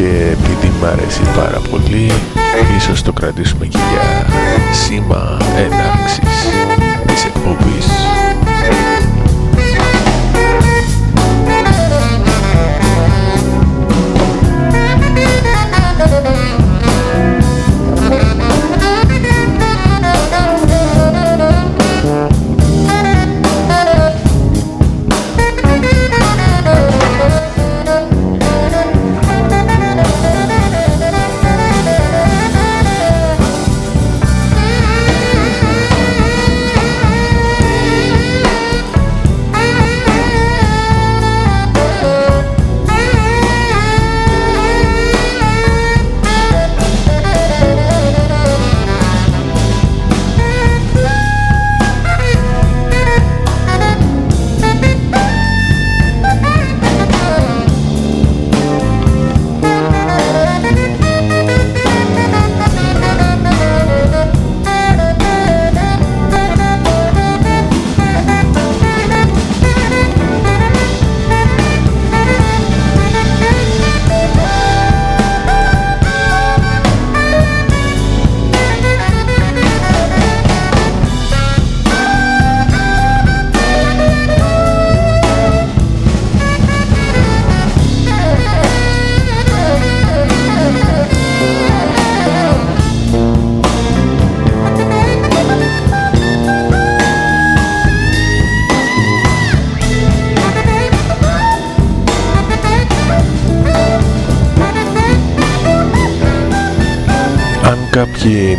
και επειδή μ' αρέσει πάρα πολύ ίσως το κρατήσουμε και για σήμα έναρξης της εκπομπής.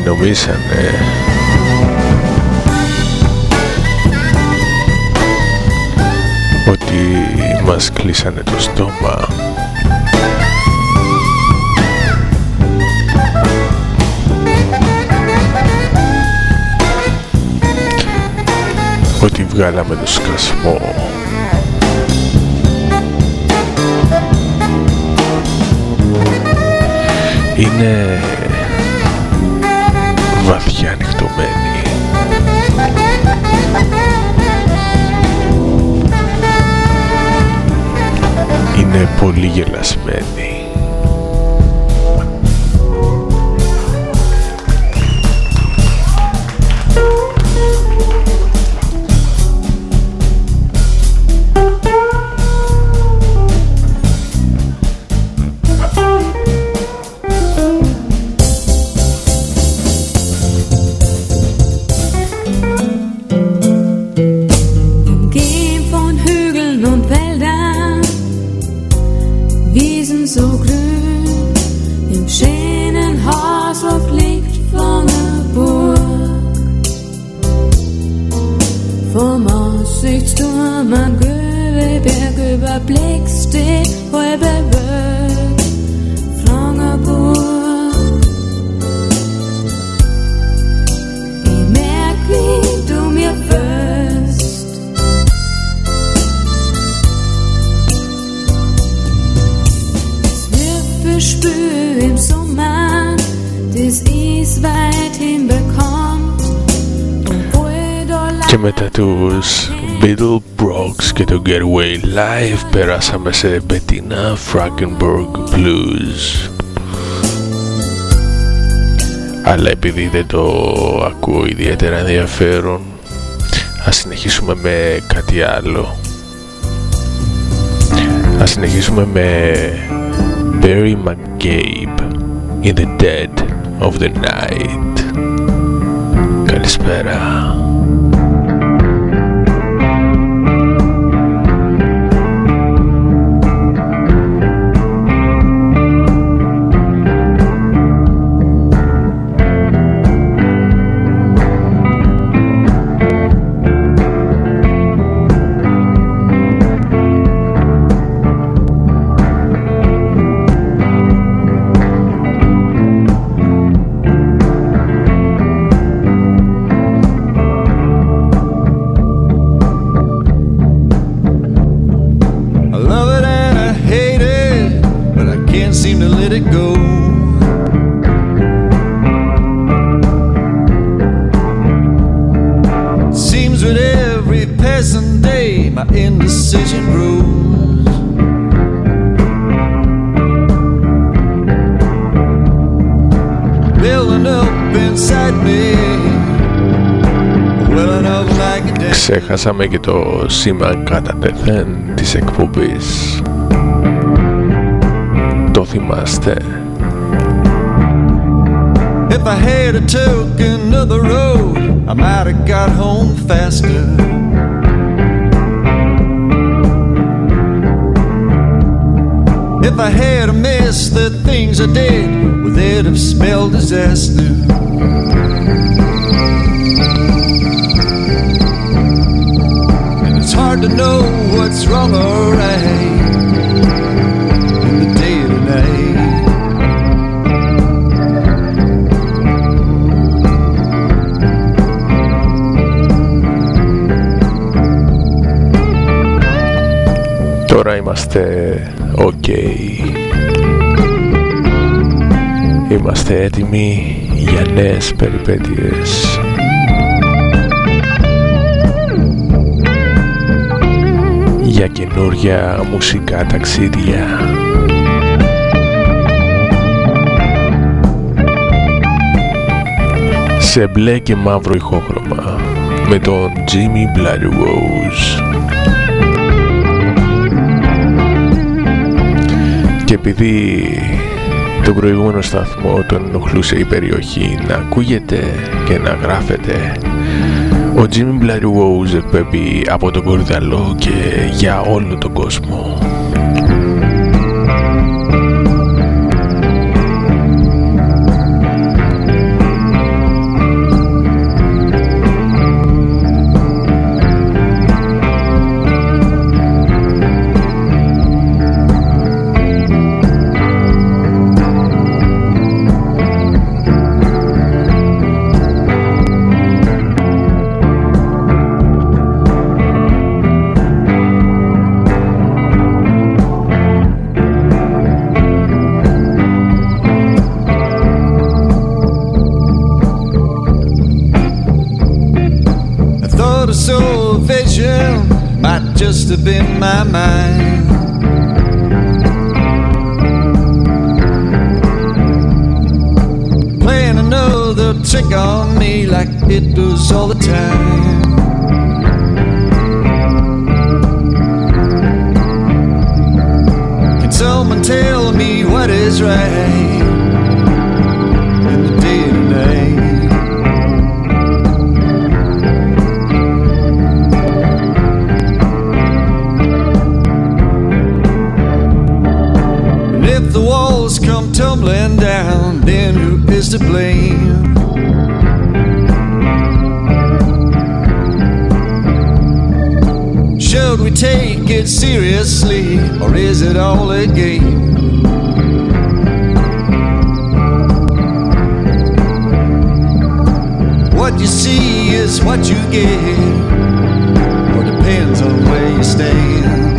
νομίσανε eh. ότι μας κλείσανε το στόμα. Ότι βγάλαμε το σκασμό. Είναι βαθιά ανοιχτωμένη. Είναι πολύ γελασμένη. Getaway Live περάσαμε σε Bettina Frankenberg Blues. Αλλά επειδή δεν το ακούω ιδιαίτερα ενδιαφέρον ας συνεχίσουμε με κάτι άλλο. Ας συνεχίσουμε με Barry McGabe In the Dead of the Night. Καλησπέρα ξεχάσαμε και το σήμα κατά τεθέν της εκπομπής. Το θυμάστε. If I had took another road, I might have got home faster. If I had missed the things I did, well, they'd have spelled disaster. Τώρα είμαστε ok. Είμαστε έτοιμοι για νέες περιπέτειες περιπέτειες. Για καινούρια μουσικά ταξίδια. Σε μπλε και μαύρο ηχόχρωμα με τον Jimmy Bloody Rose. Και επειδή τον προηγούμενο σταθμό τον ενοχλούσε η περιοχή να ακούγεται και να γράφεται ο Jimmy Bloody Rose εκπέμπει από τον Κορδαλό και για όλο τον tumbling down, then who is to blame? Should we take it seriously, or is it all a game? What you see is what you get, or depends on where you stand.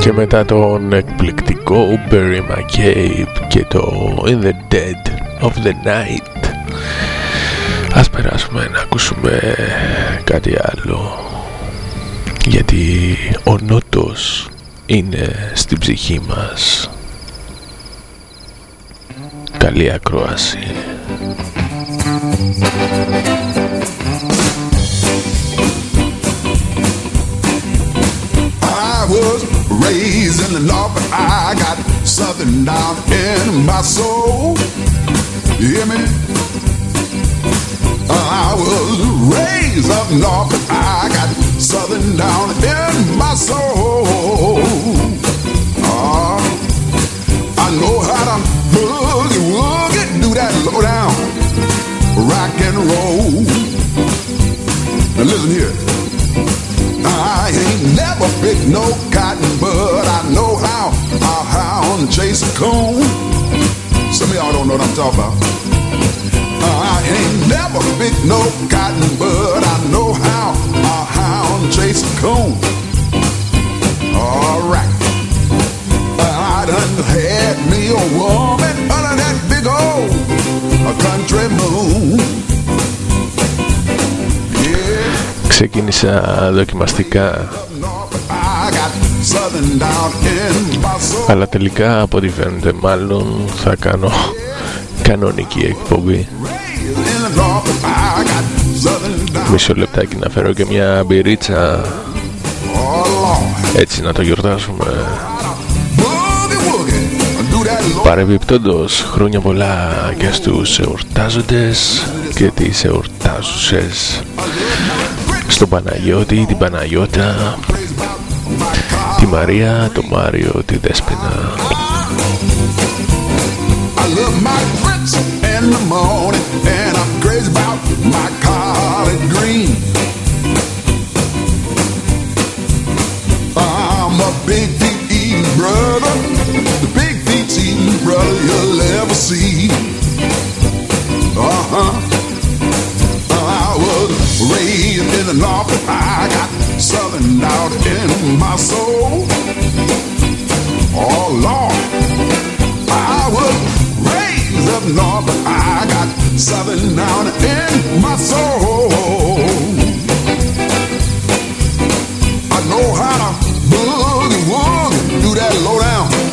Και μετά τον εκπληκτικό Barry McCabe και το In the Dead of the Night. Ας περάσουμε να ακούσουμε κάτι άλλο. Γιατί ο νότος είναι στην ψυχή μας. Καλή ακρόαση no cotton, but I know how a hound chase a coon. All right. I done had me a woman under that big old a country moon. ξεκίνησα δοκιμαστικά αλλά τελικά από ό,τι φαίνεται μάλλον θα κάνω κανονική εκπομπή μισό λεπτάκι να φέρω και μια μπυρίτσα. Έτσι να το γιορτάσουμε. Παρεμπιπτόντως χρόνια πολλά και στους εορτάζοντες και τις εορτάζουσες. Στον Παναγιώτη, την Παναγιώτα, τη Μαρία, το Μάριο, τη Δέσποινα. Big feet eating brother, the big feet eating brother you'll ever see. Uh huh. I was raised in the north, I got southern in my soul. Oh Lord, I was raised up north, but I got southern down in my soul. I know how to boogie woogie, do that low down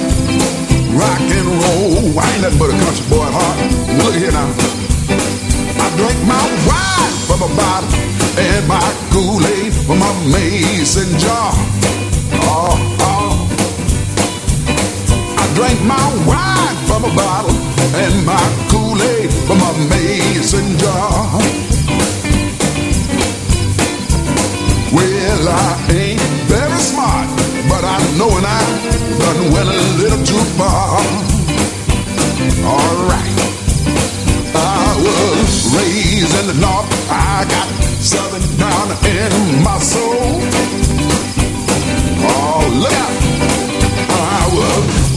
rock and roll. I ain't nothing but a country boy at heart. Look here now. I drink my wine from a bottle and my Kool-Aid from a mason jar. Oh, drank my wine from a bottle and my Kool-Aid from a mason jar. Well, I ain't very smart, but I know when I done went a little too far. All right. I was raised in the north. I got southern down in my soul. Oh, look out. I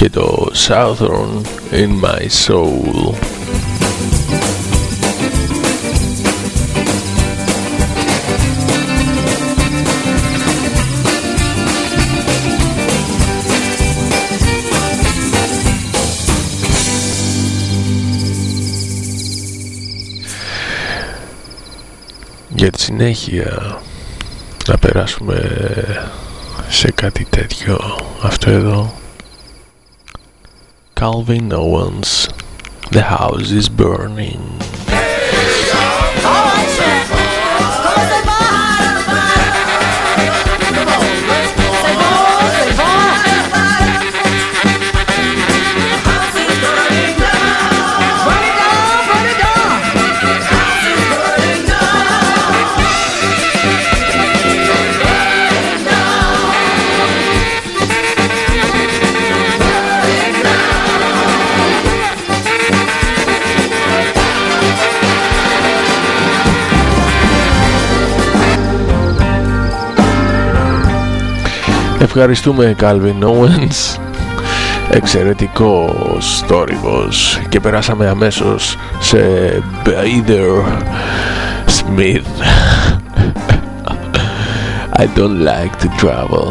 και το Southern in My Soul. Για τη συνέχεια να περάσουμε σε κάτι τέτοιο αυτό εδώ Calvin Owens. The house is burning Ευχαριστούμε Calvin Owens. Εξαιρετικός τόρυγος και περάσαμε αμέσως σε Bader Smith. I don't like to travel.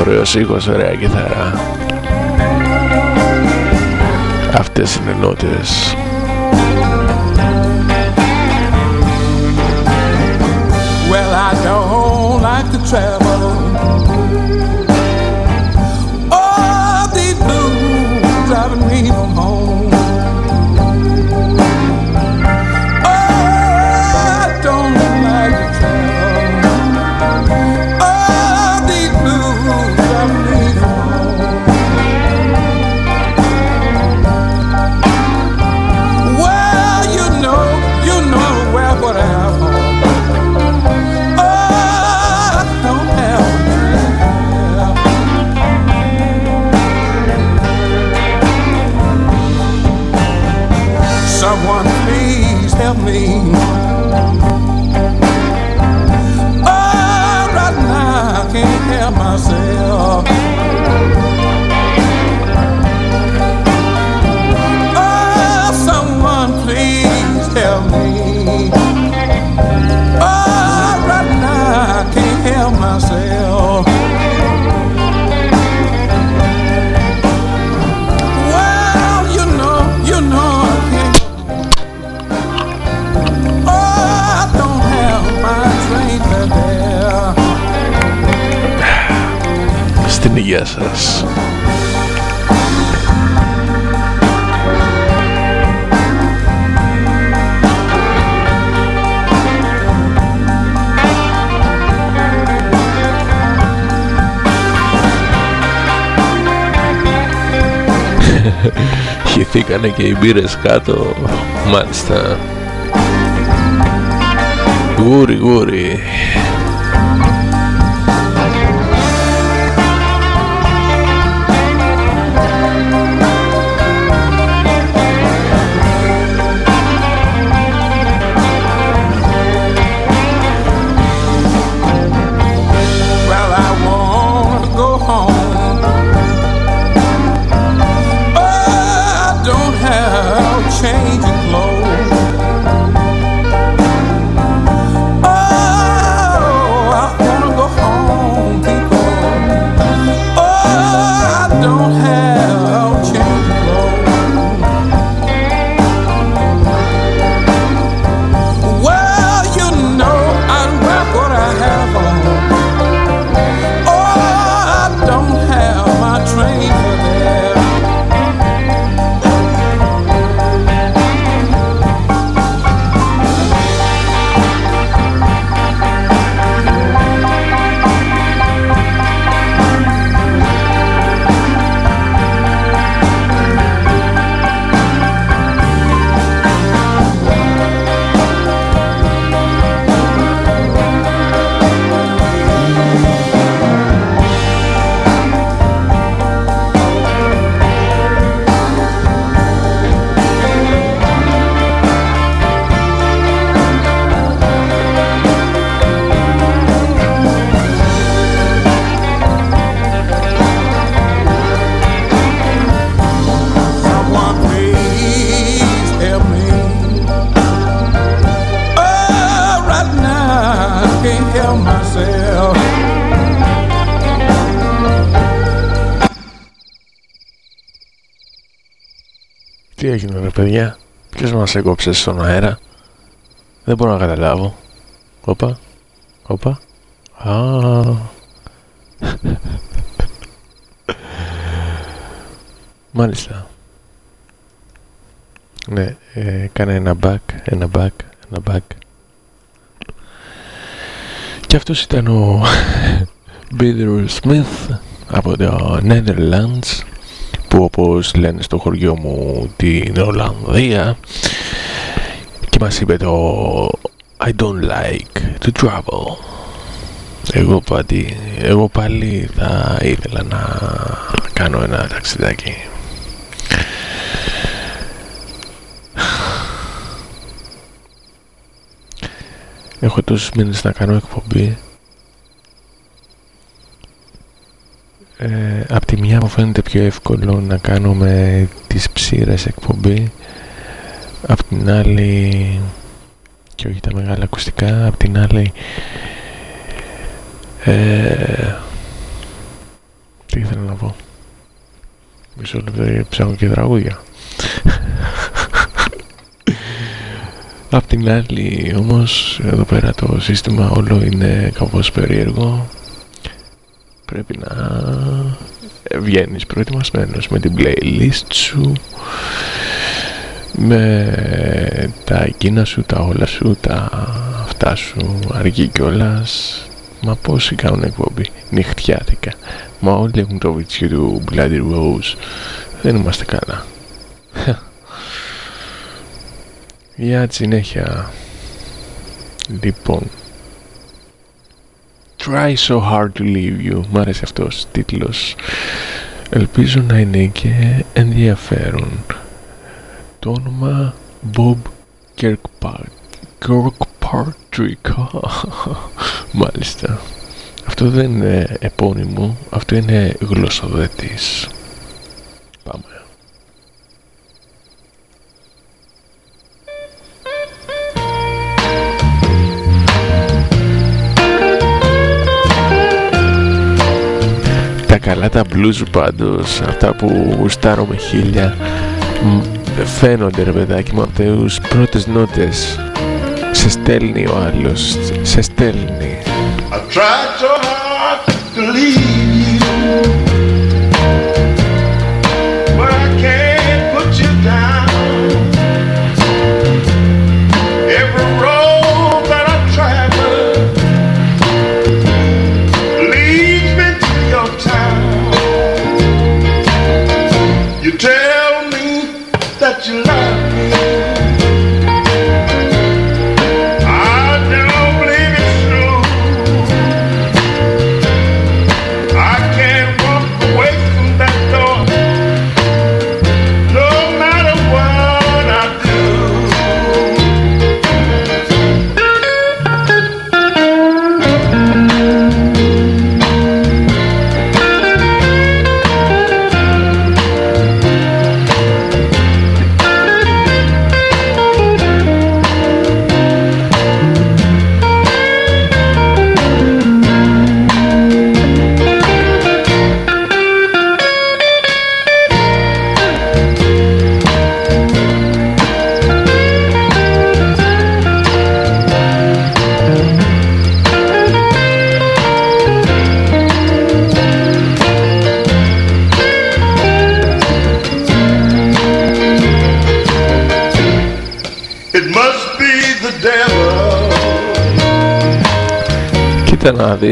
Ωραίος ήχος, ωραία κιθάρα. Αυτές είναι νότες travel. Me. Στην υγεία σας. Χυθήκανε και οι μπύρες κάτω Μάλιστα. Γούρι γούρι μας έκοψε στον αέρα. Δεν μπορώ να καταλάβω. Όπα Όπα. Α. Μάλιστα. Ναι ε, Κάνε ένα back Ένα back Ένα back Και αυτός ήταν ο Bitter Smith από το Netherlands που όπως λένε στο χωριό μου την Ολλανδία. Και μας είπε το I don't like to travel εγώ πάλι, εγώ πάλι θα ήθελα να κάνω ένα ταξιδάκι. Έχω τόσους μήνες να κάνω εκπομπή ε, απ' τη μια μου φαίνεται πιο εύκολο να κάνω με τις ψήρες εκπομπή. Απ' την άλλη και όχι τα μεγάλα ακουστικά απ' την άλλη ε, τι ήθελα να πω. Μισό λεπτό ψάχνω και τραγούδια. Απ' την άλλη όμως εδώ πέρα το σύστημα όλο είναι κάπως περίεργο Πρέπει να βγαίνεις προετοιμασμένος με την playlist σου με τα εκείνα σου, τα όλα σου, τα αυτά σου αργεί κιόλας. Μα πόσοι κάνουν εκπομπή; Νυχτιάτικα. Μα όλοι έχουν το βίτσιο του Bloody Rose. Δεν είμαστε καλά. Για τη συνέχεια. Λοιπόν Try so hard to leave you. Μ' άρεσε αυτός τίτλος. Ελπίζω να είναι και ενδιαφέρον. Το όνομα Bob Kirkpatrick. Μάλιστα. Αυτό δεν είναι επώνυμο. Αυτό είναι γλωσσοδέτης. Πάμε καλά τα blues πάντως. Αυτά που γουστάρω με χίλια φαίνονται ρε παιδάκι μου από τις πρώτες νότες. Σε στέλνει ο άλλος. Σε στέλνει. I tried so hard to leave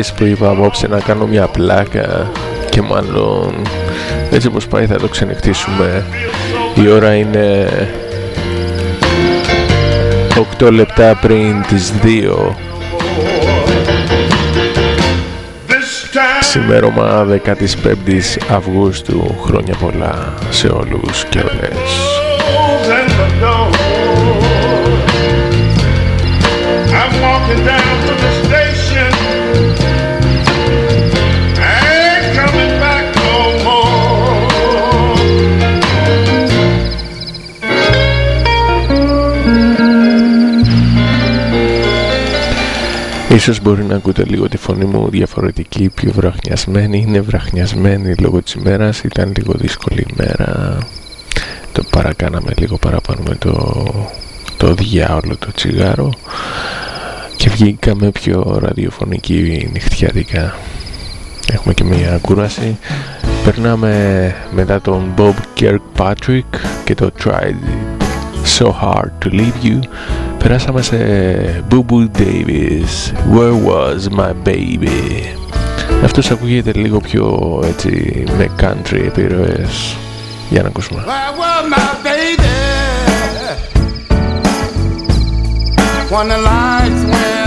Κοίτα να δεις που είπα απόψε να κάνω μια πλάκα και μάλλον έτσι όπως πάει θα το ξενυχτήσουμε. Η ώρα είναι 8 λεπτά πριν τις 2 Σημέρωμα 15 Αυγούστου. Χρόνια πολλά σε όλους και όλες Ίσως μπορεί να ακούτε λίγο τη φωνή μου διαφορετική, πιο βραχνιασμένη. Είναι βραχνιασμένη λόγω της ημέρας, ήταν λίγο δύσκολη ημέρα. Το παρακάναμε λίγο παραπάνω με το, το διάολο το τσιγάρο και βγήκαμε πιο ραδιοφωνική νυχτιάτικα. Έχουμε και μια κούραση. Περνάμε μετά τον Bob Kirkpatrick και το Tried So Hard to Leave You Περάσαμε σε Boo Boo Davis Where was my baby Αυτός ακούγεται λίγο πιο έτσι με country επιρροές Για να ακούσουμε Where was my baby When the lights went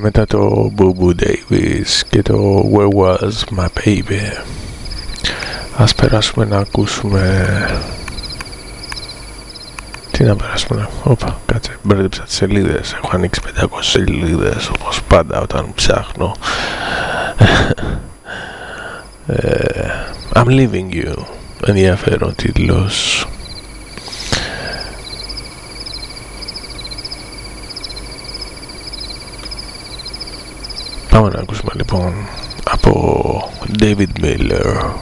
μετά το Boo Boo Davis και το Where Was My Baby. Ας περάσουμε να ακούσουμε Τι να περάσουμε να... Όπα, κάτσε, μπέρδεψα τις σελίδες. Έχω ανοίξει 500 σελίδες όπως πάντα όταν ψάχνω. Ε, I'm leaving you. Ενδιαφέρον τίτλος Πάμε να ακούσουμε λοιπόν από David Miller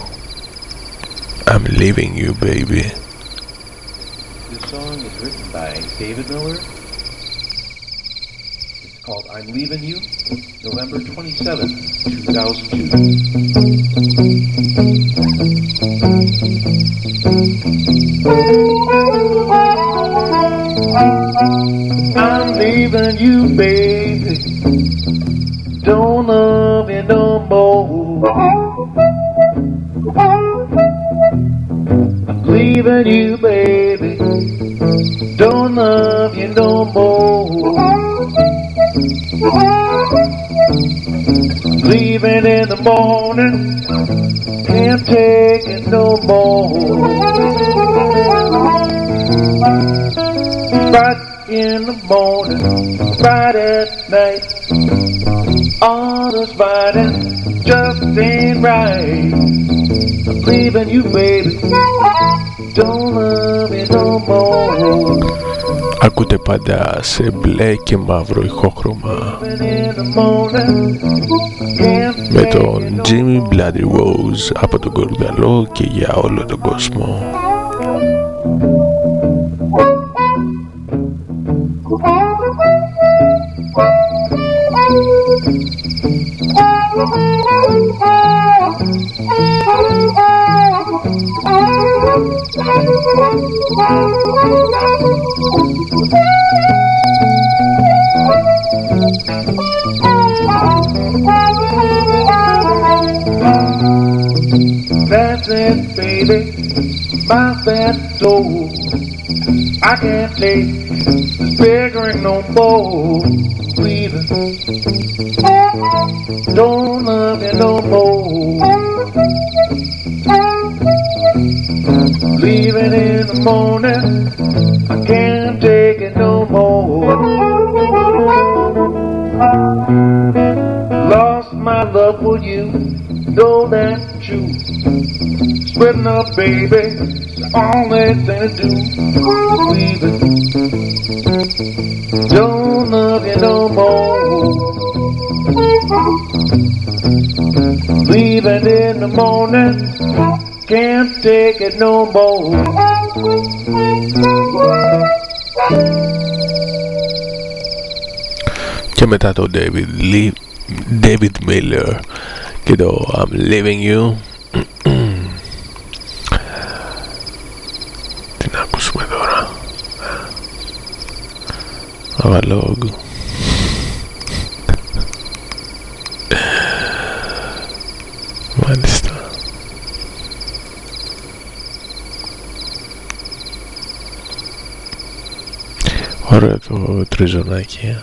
I'm leaving you baby This song is written by David Miller. It's called I'm Leaving You, November 27, 2002. I'm leaving you, baby. Don't love you no more. I'm leaving you, baby. Don't love you no more. Leaving in the morning, can't take it no more. Right in the morning, right at night, all this fighting just ain't right. I'm leaving you, baby. Don't love me no more. Ακούτε πάντα σε μπλε και μαύρο ηχόχρωμα Leaving in the morning, can't με take τον it no Jimmy Bloody Rose από τον Κορδαλό και για όλο τον κόσμο. That's it, baby. My bad soul. I can't take figuring no more. Don't love you no more. baby. All they thing to do. Leaving. Don't love you no more. Leaving in the morning. Can't take it no more. Και μετά το David Lee, David Miller και το I'm Leaving You Αβαλόγ Μάλιστα. Ωραίο το τριζονάκι ε.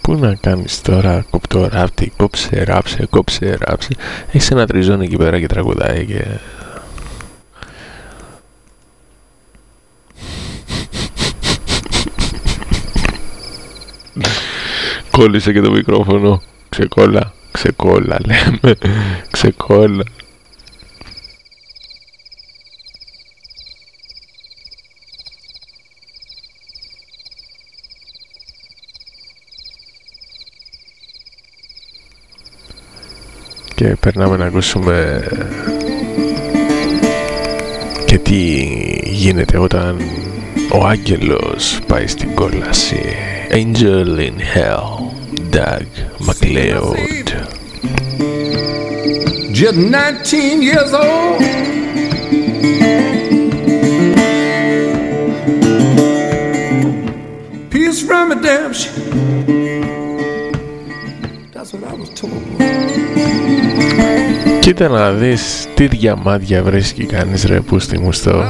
Πού να κάνεις τώρα κοπτό ράπτη, κόψε, ράψε, κόψε, ράψε. Έχεις ένα τριζόνι εκεί πέρα και τραγουδάει και... Κόλλησε και το μικρόφωνο. Ξεκόλλα, ξεκόλλα λέμε. Ξεκόλλα και περνάμε να ακούσουμε και τι γίνεται όταν ο άγγελος πάει στην κόλαση. Angel in Hell Doug McLeod. Κοίτα να δεις τι διαμάντια βρίσκει κανείς ρε πούστη μου στο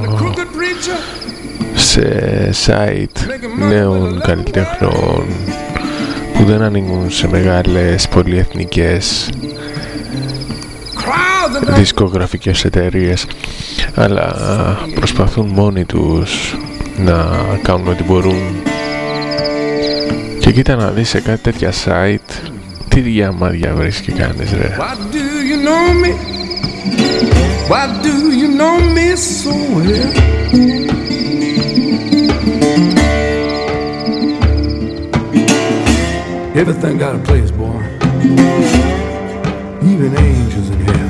σε σαΐτ νέων καλλιτέχνων που δεν ανοίγουν σε μεγάλες πολυεθνικές Crowds of δισκογραφικές εταιρείες αλλά προσπαθούν μόνοι τους να κάνουν ό,τι μπορούν και κοίτα να δεις σε κάτι τέτοια site τι διαμάδια βρίσκει κανείς ρε Why do you know me? Why do you know me so well? Everything got a place, boy. Even angels in hell.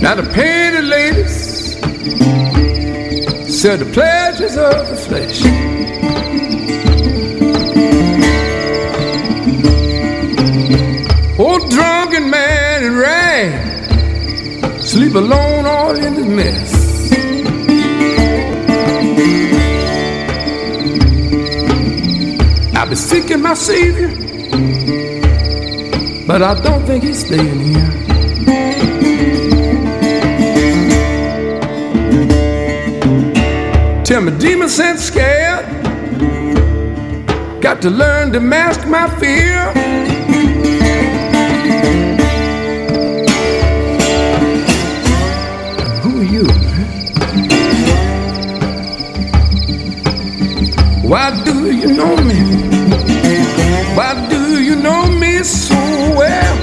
Now the painted ladies said the pleasures of the flesh. Alone all in his mess. I've been seeking my savior, but I don't think he's staying here. Tell me, demons sent scared. Got to learn to mask my fear. Why do you know me? Why do you know me so well?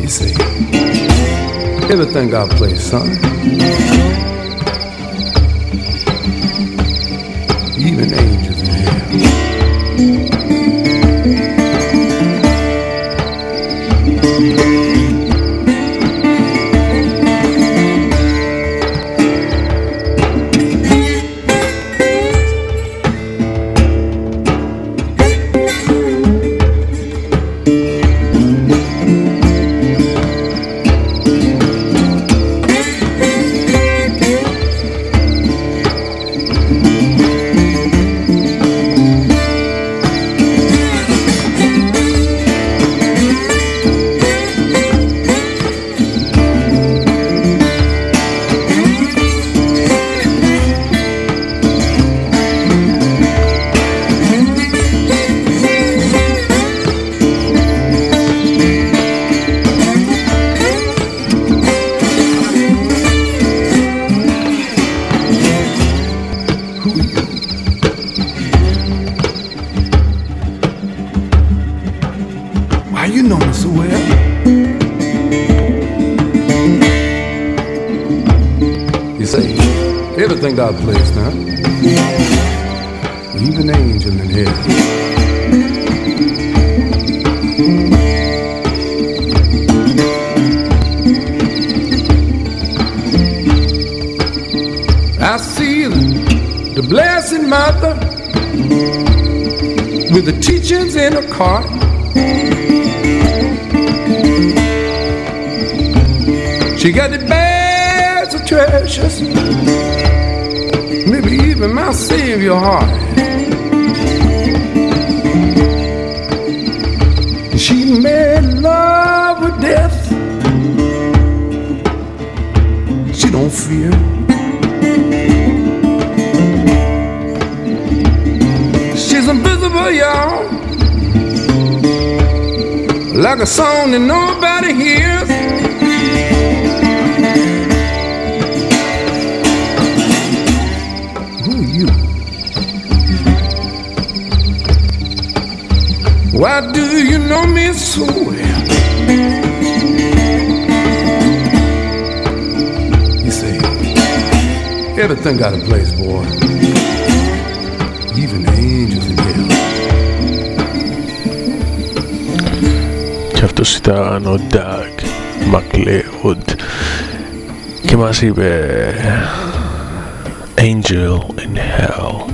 You see, everything got place, son. Αυτός ήταν ο Doug MacLeod και μας είπε Angel in Hell.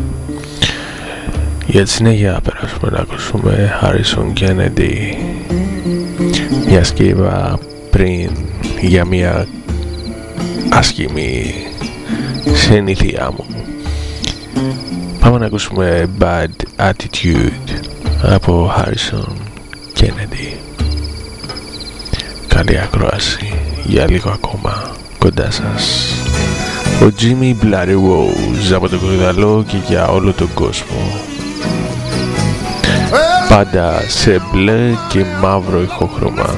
Για τη συνέχεια περάσουμε να ακούσουμε Harrison Kennedy μια και είπα πριν για μια άσχημη συνήθεια μου. Πάμε να ακούσουμε Bad Attitude από Harrison Kennedy καλή ακρόαση. Για λίγο ακόμα κοντά σας. Ο Jimmy Bloody Rose από τον Κορυδαλό και για όλο τον κόσμο. Πάντα σε μπλε και μαύρο ηχόχρωμα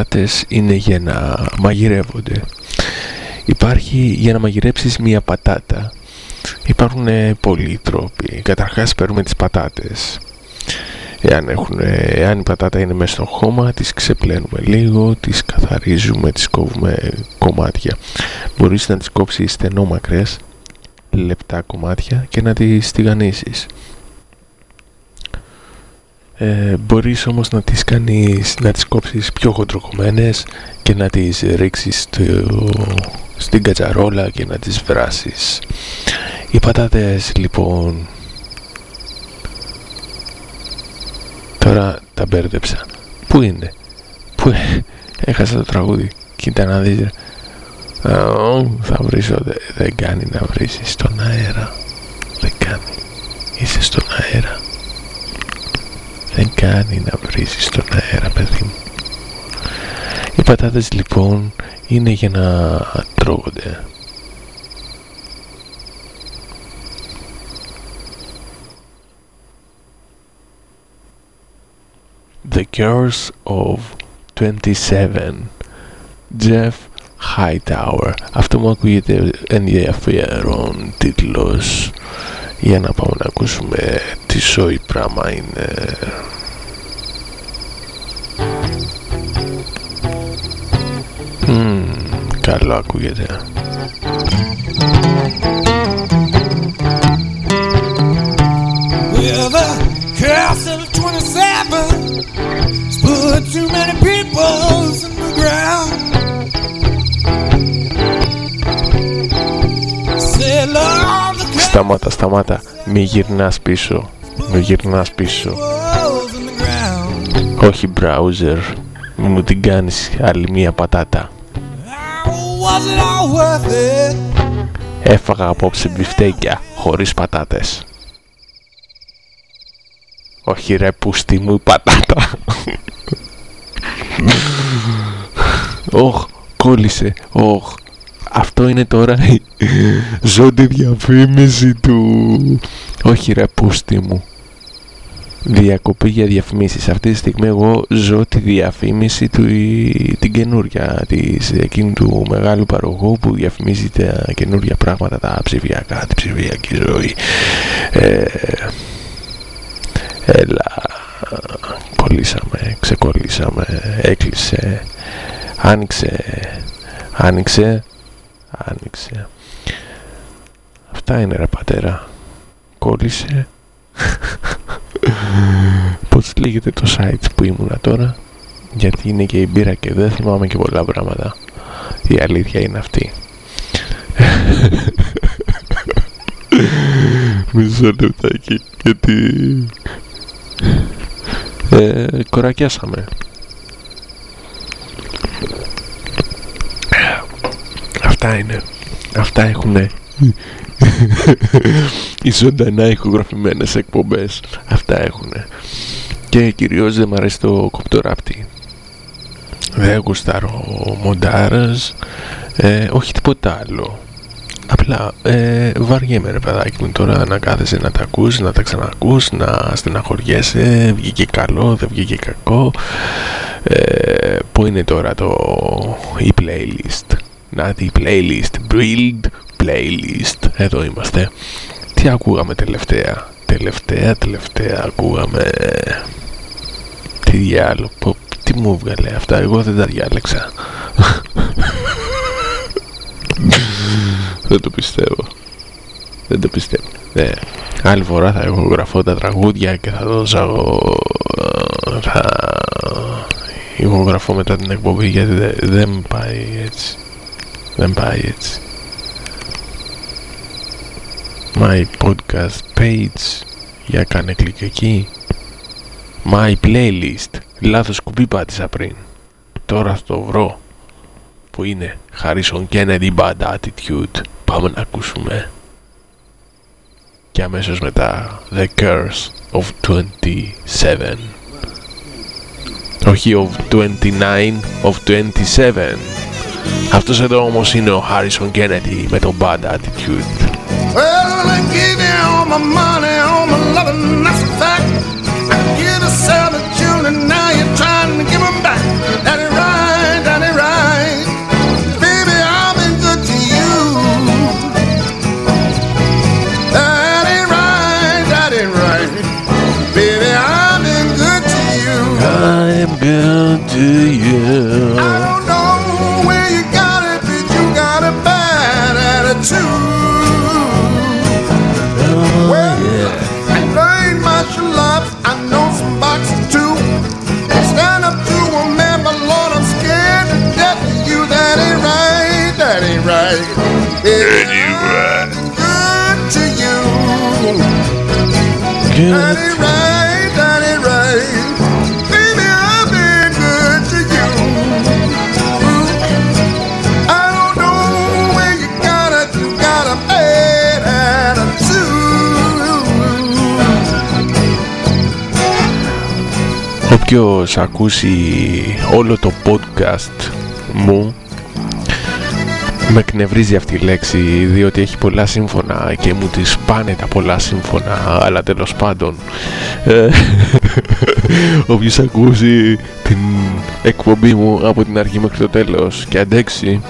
πατάτες είναι για να μαγειρεύονται. Υπάρχει για να μαγειρέψεις μία πατάτα. Υπάρχουν ε, πολλοί τρόποι. Καταρχάς παίρνουμε τις πατάτες. Εάν, έχουν, εάν η πατάτα είναι μέσα στο χώμα τις ξεπλένουμε λίγο τις καθαρίζουμε, τις κόβουμε κομμάτια. Μπορείς να τις κόψεις στενόμακρες λεπτά κομμάτια και να τις τηγανίσεις ε, μπορείς όμως να τις κάνεις, να τις κόψεις πιο χοντροκομμένες και να τις ρίξεις στο, στην κατσαρόλα και να τις βράσεις. Οι πατάτες λοιπόν τώρα τα μπέρδεψα. Πού είναι, πού ε, έχασα το τραγούδι. Κοίτα να δεις. ρε. Α, ω, θα βρίσω, δε- δεν κάνει να βρίσεις στον αέρα. Δεν κάνει. Είσαι στον αέρα. Δεν κάνει να βρίζεις στον αέρα παιδί μου. Οι πατάτες λοιπόν είναι για να τρώγονται. The Curse of 27 Jeff Hightower. Αυτό μου ακούγεται ενδιαφέρον τίτλος για να πάμε να ακούσουμε τι σόι πράγμα είναι. Μμμ, καλό ακούγεται. Well, the curse of 27 has put too many people Σταμάτα, σταμάτα Μη γυρνάς πίσω Μη γυρνάς πίσω was in the ground. Όχι browser Μη μου την κάνεις άλλη μία πατάτα How was it all worth it? Έφαγα απόψε μπιφτέκια Χωρίς πατάτες Όχι ρε πούστη μου η πατάτα. Όχ, κόλλησε. Όχ. Αυτό είναι τώρα η ζώνη διαφήμιση του... Όχι ρε πούστη μου. Διακοπή για διαφημίσεις. Αυτή τη στιγμή εγώ ζω τη διαφήμιση του, την καινούρια της εκείνου του μεγάλου παρογού που διαφημίζει τα καινούρια πράγματα, τα ψηφιακά, τη ψηφιακή ζωή. Ε, έλα, κολλήσαμε, ξεκολλήσαμε, έκλεισε, άνοιξε, άνοιξε, άνοιξε. Αυτά είναι ρε πατέρα. Κόλλησε. Πώς λέγεται το site που ήμουνα τώρα; Γιατί είναι και η μπύρα και δεν θυμάμαι και πολλά πράγματα η αλήθεια είναι αυτή μισό λεπτάκι γιατί ε, κορακιάσαμε αυτά είναι. Αυτά έχουνε. Οι ζωντανά ηχογραφημένες εκπομπές. Αυτά έχουνε. Και κυρίως δεν μ' αρέσει το κοπτοράπτη. Δεν γουστάρω μοντάρας. Ε, όχι τίποτα άλλο. Απλά ε, βαριέμαι ρε παιδάκι μου τώρα να κάθεσαι να τα ακούς, να τα ξανακούς να στεναχωριέσαι, βγήκε καλό, δεν βγήκε κακό. Ε, που είναι τώρα το η playlist; Να τη playlist build playlist. Εδώ είμαστε. Τι ακούγαμε τελευταία; Τελευταία τελευταία ακούγαμε. Τι διάλογο τι μου έβγαλε αυτά; Εγώ δεν τα διάλεξα. Δεν το πιστεύω. Δεν το πιστεύω. Ναι. άλλη φορά θα έχω γραφώ τα τραγούδια και θα δώσω εγώ θα ηχογραφώ μετά την εκπομπή γιατί δεν, δεν πάει έτσι δεν πάει έτσι. My podcast page. Για κάνε κλικ εκεί. My playlist. Λάθος κουμπί πάτησα πριν. Τώρα το βρω. Που είναι Harrison Kennedy Bad Attitude. Πάμε να ακούσουμε. Και αμέσως μετά The Curse of 27 Όχι of 29 Of 27 Αυτός εδώ όμως είναι ο Harrison Kennedy με το Bad Attitude Well, I give you all my money, all my loving, that's a fact. I give you seven children, now you're trying to give them back. That ain't right, that ain't right. Baby, I've been good to you. That ain't right, that ain't right. Baby, I've been good to you. I'm good to you That ain't right. Good to you. That Good ain't right, that ain't right. Baby, I've been good to you. I don't know where you got it, you got a bad attitude. Όποιος ακούσει όλο το podcast μου με εκνευρίζει αυτή η λέξη διότι έχει πολλά σύμφωνα και μου τις πάνε τα πολλά σύμφωνα αλλά τέλος πάντων ε, όποιος ακούσει την εκπομπή μου από την αρχή μέχρι το τέλος και αντέξει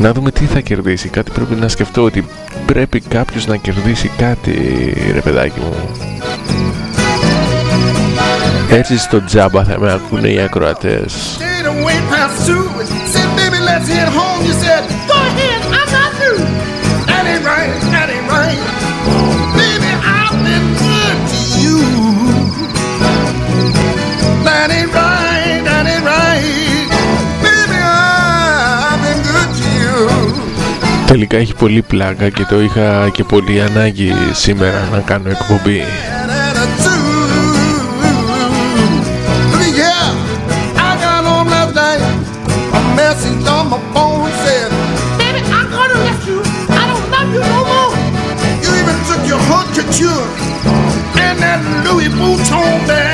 να δούμε τι θα κερδίσει. Κάτι πρέπει να σκεφτώ ότι πρέπει κάποιος να κερδίσει κάτι ρε παιδάκι μου. Έτσι στο τζάμπα θα με ακούνε οι ακροατές Stayed away past two. Said, baby, let's head home. You said, go ahead, I'm not through. That ain't right, that ain't right. Baby, I've been good to you. That ain't right, that ain't right. Baby, I've been good to you. Τελικά έχει πολύ πλάκα και το είχα και πολύ ανάγκη σήμερα να κάνω εκπομπή. And in that Louis Vuitton bag,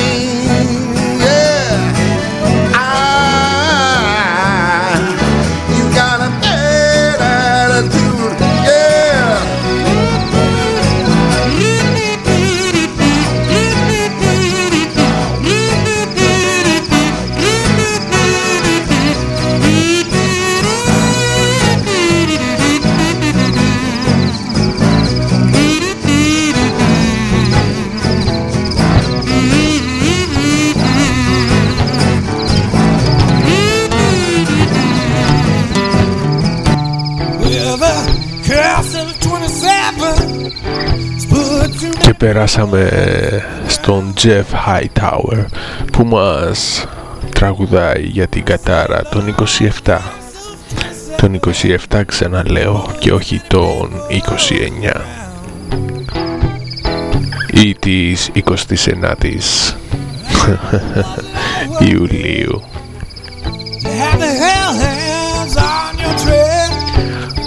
περάσαμε στον Jeff Hightower που μας τραγουδάει για την κατάρα τον 27 τον 27 ξαναλέω και όχι τον 29 ή της 29ης Ιουλίου. Have the hellhounds on your trail.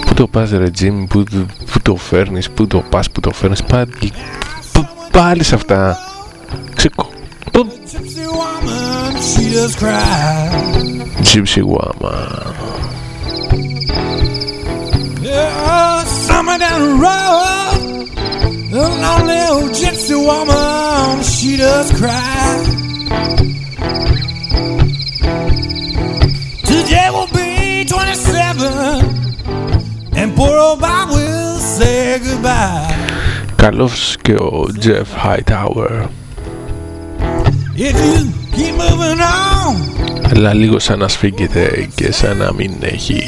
Πού το πας ρε Jimmy, πού, πού το φέρνεις, πού το πας, πού το φέρνεις πάλι, πάλι σε αυτά Ξεκο... πού- Gypsy woman, she does cry. Gypsy Woman Yeah, summer down the road, the lonely old gypsy woman, she does cry. Καλός και ο Jeff Hightower. If you keep moving on, Αλλά λίγο σαν να σφίγγεται και σαν να μην έχει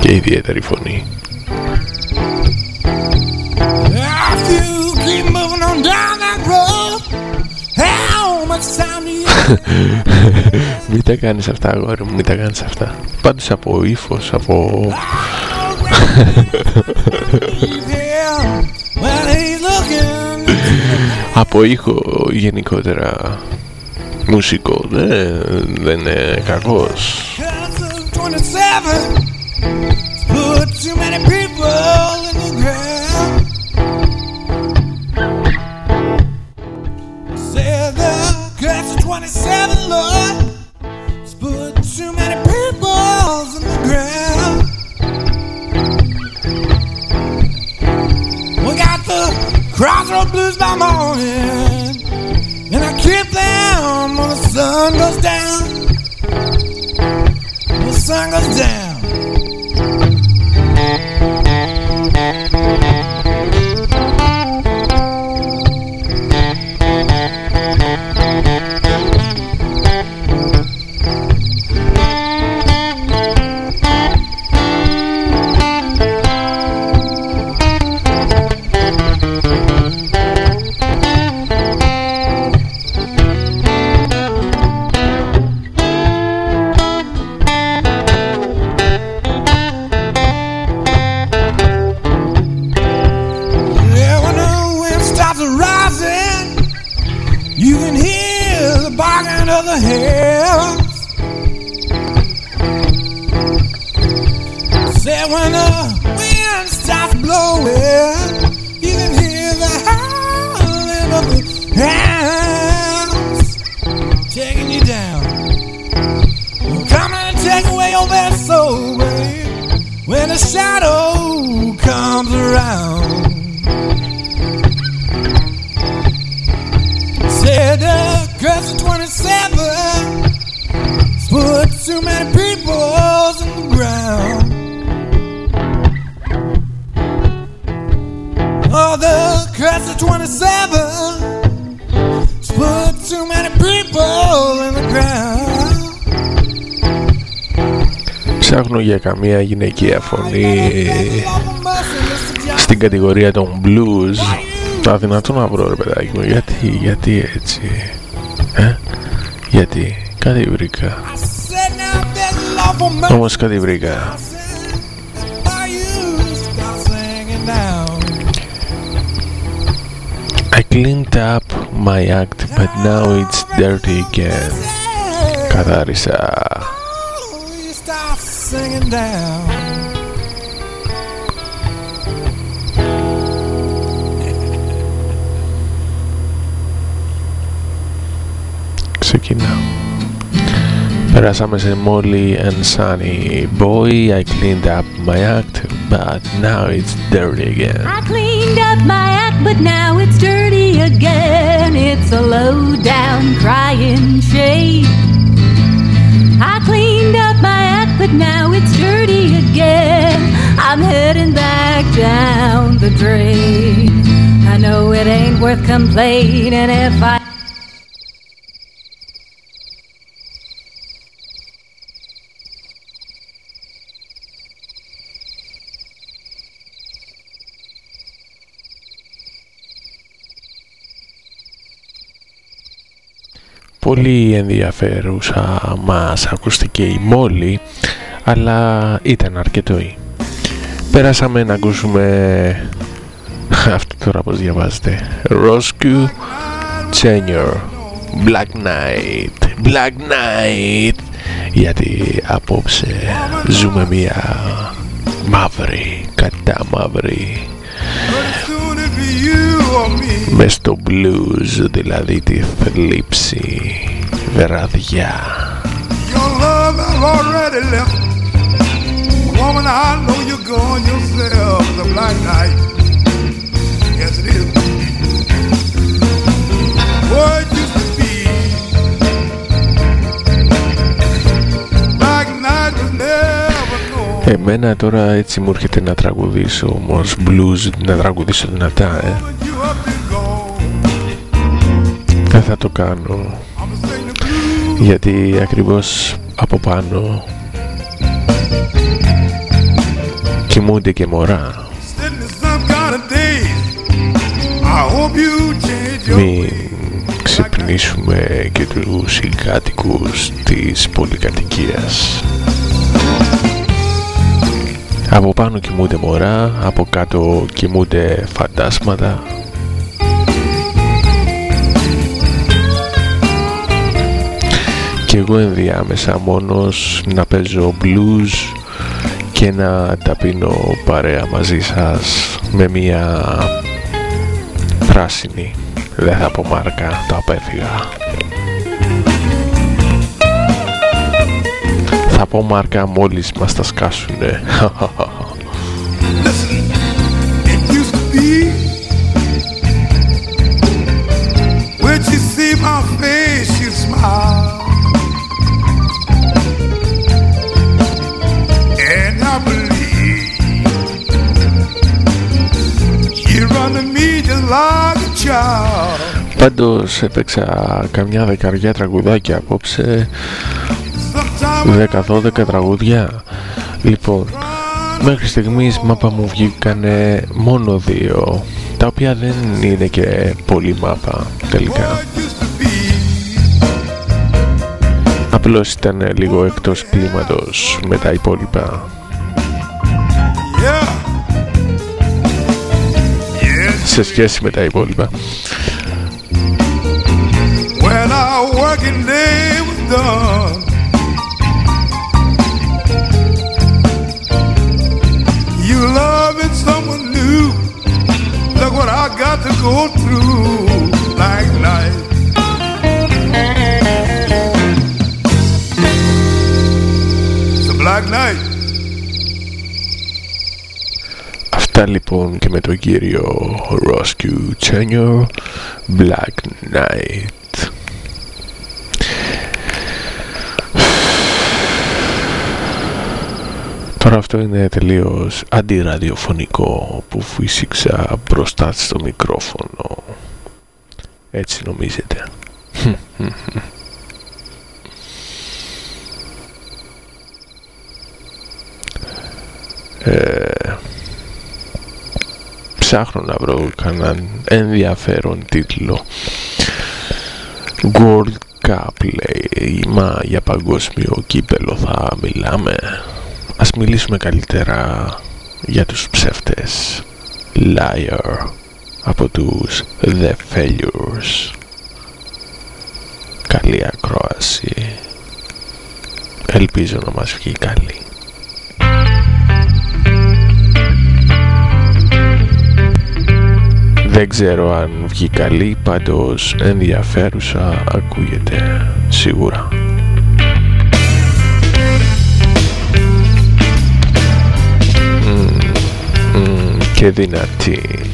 και ιδιαίτερη φωνή. If you keep moving on down that road, how much time do you Μην τα κάνεις αυτά αγόρι μου, μην τα κάνεις αυτά. Πάντως από ύφος, από... Από ήχο γενικότερα μουσικό, ναι, δεν είναι κακός. Κάτσε του 27ου, στου κυρίε. Crossroad blues by morning, and I keep them when the sun goes down. When the sun goes down. Blowing, you can hear the howling of the hounds taking you down. Coming to take away your best soul, babe, when the shadow comes around. Said the curse of 27 put too many ψάχνω για καμία γυναικεία φωνή. Στην κατηγορία των blues αδυνατό να βρω ρε παιδάκι μου γιατί, γιατί έτσι ε; γιατί κάτι βρήκα. Όμως κάτι βρήκα. I cleaned up my act but now it's dirty again. Καθάρισα Ξεκινάω Περάσαμε σε Molly and Sunny Boy I cleaned up my act but now it's dirty again I cleaned up my act, but now it's dirty again. It's a low down crying shame. I cleaned up my act, but now it's dirty again. I'm heading back down the drain. I know it ain't worth complaining if I. Πολύ ενδιαφέρουσα μας ακούστηκε η Μόλι αλλά ήταν αρκετό. Πέρασαμε να ακούσουμε αυτό τώρα πως διαβάζετε Roscoe Senior Black Knight. Black Knight. Γιατί απόψε ζούμε μια μαύρη κατά μαύρη μες στο blues δηλαδή τη θλίψη βραδιά Your love I've already left. Woman, I know you're going yourself. The black night. Yes, it is. What used Εμένα τώρα έτσι μου έρχεται να τραγουδήσω όμως blues να τραγουδήσω δυνατά ε. You up and gone. Δεν θα το κάνω I'ma sing the blues. γιατί ακριβώς από πάνω κοιμούνται και μωρά Sitting in some kind of daze. I hope you change your μην ξυπνήσουμε και τους συγκάτοικους της πολυκατοικίας από πάνω κοιμούνται μωρά από κάτω κοιμούνται φαντάσματα. Και εγώ ενδιάμεσα μόνος να παίζω blues και να ταπεινώ παρέα μαζί σας με μια πράσινη. Δεν θα πω μάρκα το απέφυγα θα πω μάρκα μόλις μας τα σκάσουνε. Πάντως έπαιξα καμιά δεκαριά τραγουδάκια απόψε. 10-12 τραγούδια. Λοιπόν, μέχρι στιγμής μάπα μου βγήκανε μόνο δύο Τα οποία δεν είναι και πολύ μάπα τελικά. What used to be, Απλώς ήταν λίγο εκτός κλίματος με τα υπόλοιπα. Yeah, yes. Σε σχέση με τα υπόλοιπα. When our working day was done, I got to go through like night. It's a black night. Αυτά λοιπόν και με τον κύριο Roscoe Tenure Black Knight Τώρα αυτό είναι τελείως αντιραδιοφωνικό που φύσηξα μπροστά στο μικρόφωνο. Έτσι νομίζετε. ε, ψάχνω να βρω κανέναν ενδιαφέρον τίτλο. World Cup λέει, μα για παγκόσμιο κύπελο θα μιλάμε ας μιλήσουμε καλύτερα για τους ψεύτες. Liar από τους The Failures. Καλή ακρόαση. Ελπίζω να μας βγει καλή. Δεν ξέρω αν βγει καλή, πάντως ενδιαφέρουσα ακούγεται σίγουρα. Και δυνατή.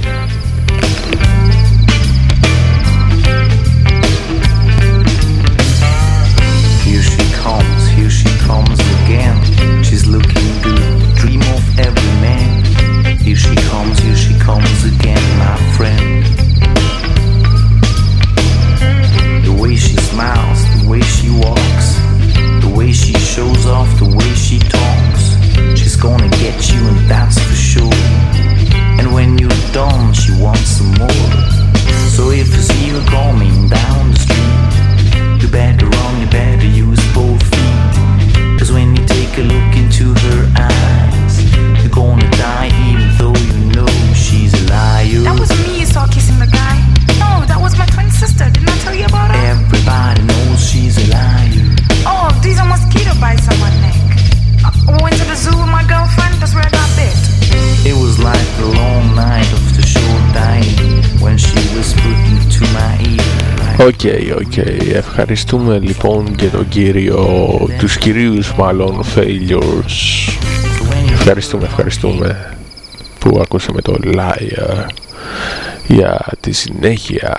Οκ, οκ. Ευχαριστούμε λοιπόν και τον κύριο, τους κυρίους μάλλον Failures. Ευχαριστούμε, ευχαριστούμε που ακούσαμε το Liar για τη συνέχεια.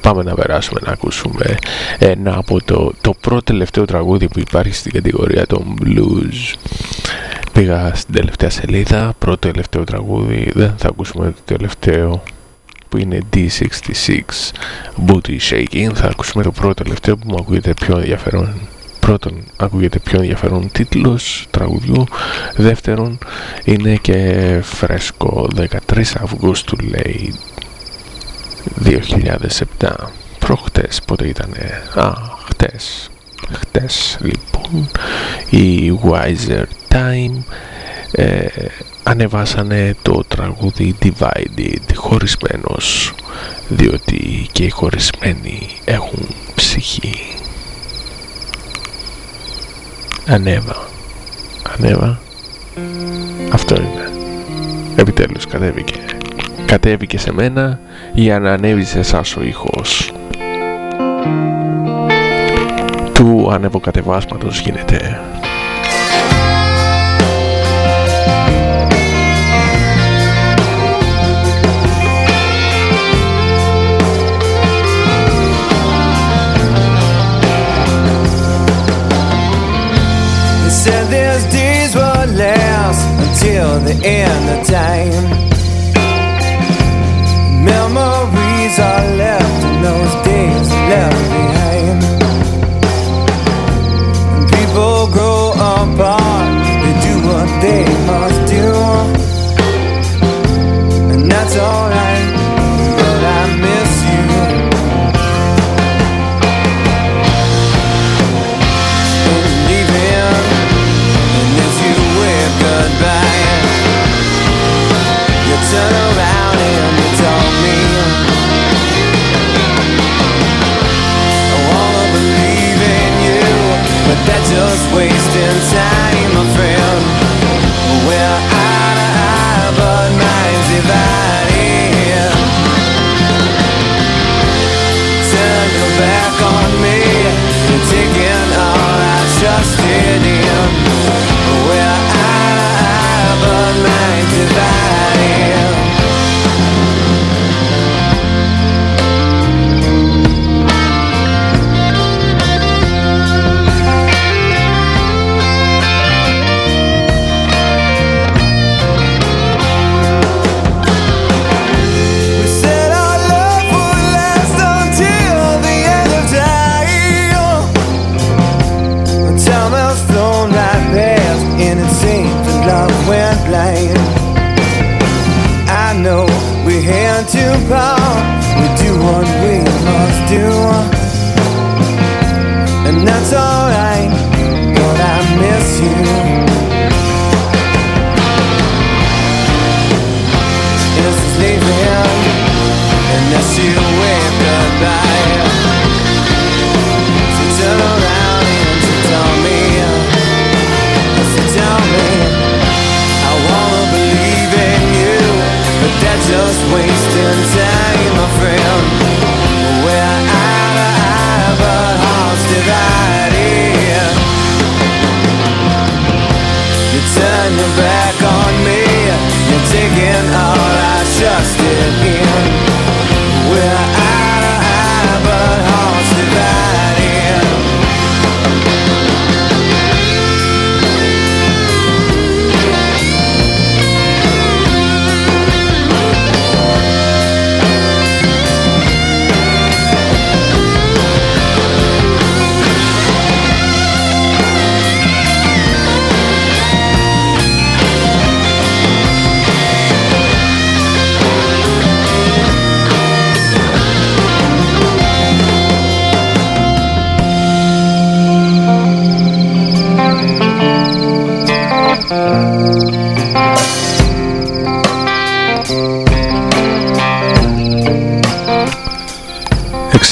Πάμε να περάσουμε να ακούσουμε ένα από το, το πρώτο τελευταίο τραγούδι που υπάρχει στην κατηγορία των blues. Πήγα στην τελευταία σελίδα, πρώτο τελευταίο τραγούδι, δεν θα ακούσουμε το τελευταίο που είναι D66 Booty Shaking. Θα ακούσουμε το πρώτο τελευταίο που μου ακούγεται πιο ενδιαφέρον. Πρώτον ακούγεται πιο ενδιαφέρον τίτλος τραγουδιού. Δεύτερον είναι και φρέσκο. 13 Αυγούστου λέει 2007 προχτές πότε ήτανε; Α χτες. Χτες λοιπόν η Wiser Time ε, ανεβάσανε το τραγούδι Divided χωρισμένος διότι και οι χωρισμένοι έχουν ψυχή. Ανέβα ανέβα. Αυτό είναι. Επιτέλους κατέβηκε. Κατέβηκε σε μένα για να ανέβει σε εσάς ο ήχος. Του ανεβοκατεβάσματος γίνεται till the end of time. Memories are left in those days left behind. And people grow apart, they do what they must do. And that's alright, in time, I'm afraid. you Again.